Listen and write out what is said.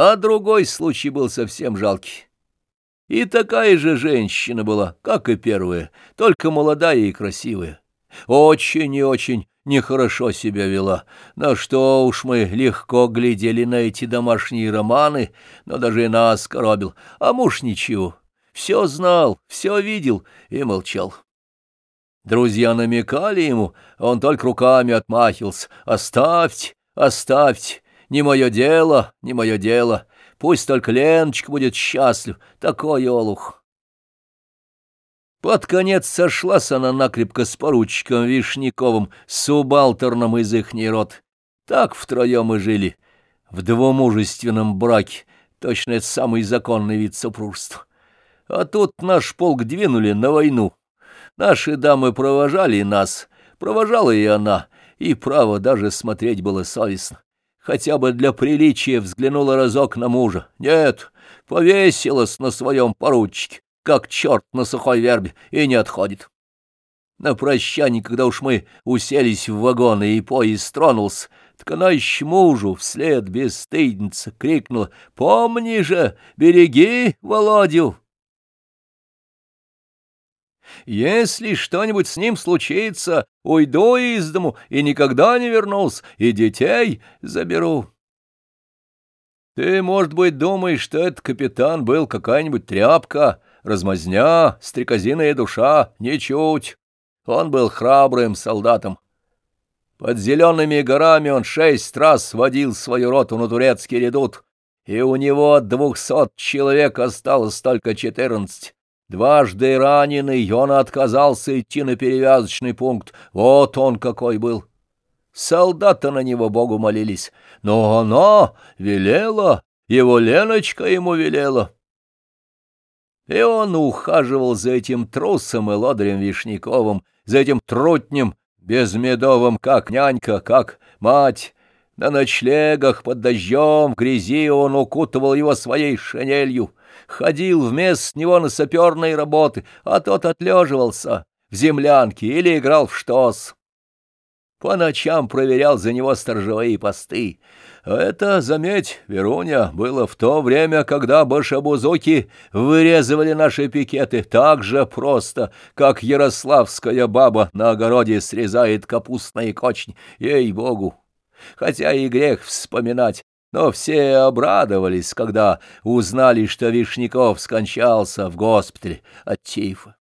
А другой случай был совсем жалкий. И такая же женщина была, как и первая, только молодая и красивая. Очень и очень нехорошо себя вела. На что уж мы легко глядели на эти домашние романы, но даже и нас коробил. А муж ничего, все знал, все видел и молчал. Друзья намекали ему, он только руками отмахивался. «Оставьте, оставьте, не мое дело, не мое дело. Пусть только Леночка будет счастлив, такой олух». Под конец сошлась она накрепко с поручиком Вишняковым, субалтерном из ихней рот. Так втроем и жили, в двумужественном браке, точно это самый законный вид супружества. А тут наш полк двинули на войну. Наши дамы провожали нас, провожала и она, и, право, даже смотреть было совестно. Хотя бы для приличия взглянула разок на мужа. Нет, повесилась на своем поручике как черт на сухой вербе, и не отходит. На прощание, когда уж мы уселись в вагоны и поезд тронулся, так она еще мужу вслед бесстыдница крикнула «Помни же, береги Володю!» Если что-нибудь с ним случится, уйду из дому и никогда не вернусь, и детей заберу. Ты, может быть, думаешь, что этот капитан был какая-нибудь тряпка, размазня, стрекозиная душа, ничуть. Он был храбрым солдатом. Под зелеными горами он шесть раз водил свою роту на турецкий редут, и у него от двухсот человек осталось только четырнадцать. Дважды раненый, он отказался идти на перевязочный пункт. Вот он какой был. Солдаты на него Богу молились, но она велела, его Леночка ему велела. И он ухаживал за этим трусом и лодырем Вишняковым, за этим трутнем, безмедовым, как нянька, как мать. На ночлегах под дождем в грязи он укутывал его своей шинелью, ходил вместо него на саперные работы, а тот отлеживался в землянке или играл в штос. По ночам проверял за него сторожевые посты — это, заметь, Веруня, было в то время, когда башабузуки вырезывали наши пикеты так же просто, как ярославская баба на огороде срезает капустные кочни. Ей-богу! Хотя и грех вспоминать, но все обрадовались, когда узнали, что Вишняков скончался в госпитале от тифа.